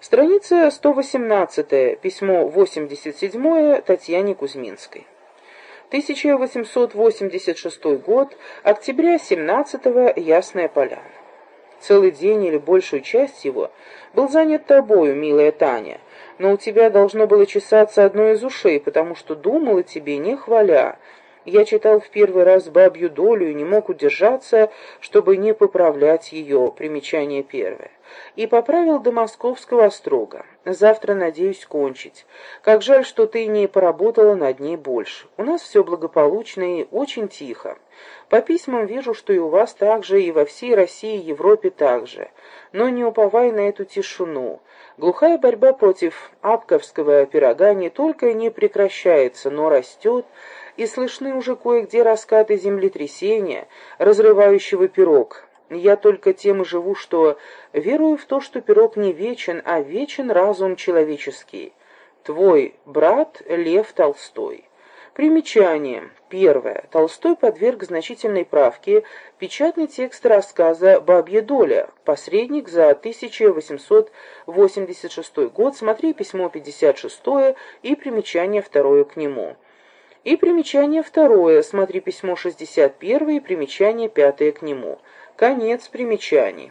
Страница 118, письмо 87 Татьяне Кузьминской. 1886 год, октября 17 -го, Ясная Поляна. Целый день или большую часть его был занят тобою, милая Таня, но у тебя должно было чесаться одно из ушей, потому что думала тебе, не хваля, я читал в первый раз «Бабью долю» и не мог удержаться, чтобы не поправлять ее, примечание первое. И поправил до московского строго. Завтра надеюсь кончить. Как жаль, что ты не поработала над ней больше. У нас все благополучно и очень тихо. По письмам вижу, что и у вас так же, и во всей России и Европе так же. Но не уповай на эту тишину. Глухая борьба против апковского пирога не только не прекращается, но растет, и слышны уже кое-где раскаты землетрясения, разрывающего пирог. Я только тем и живу, что верую в то, что пирог не вечен, а вечен разум человеческий. Твой брат Лев Толстой. Примечание. Первое. Толстой подверг значительной правке печатный текст рассказа «Бабья доля», посредник за 1886 год, смотри письмо 56 и примечание второе к нему. И примечание второе, смотри письмо 61 и примечание пятое к нему. Конец примечаний.